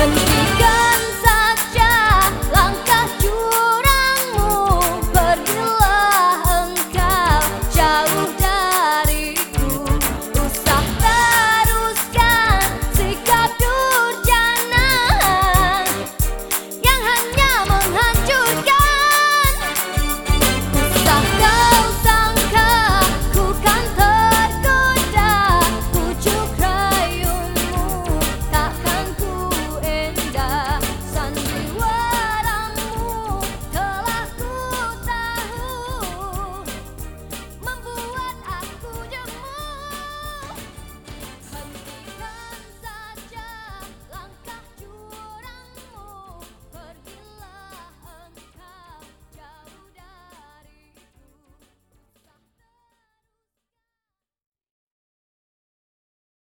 heaven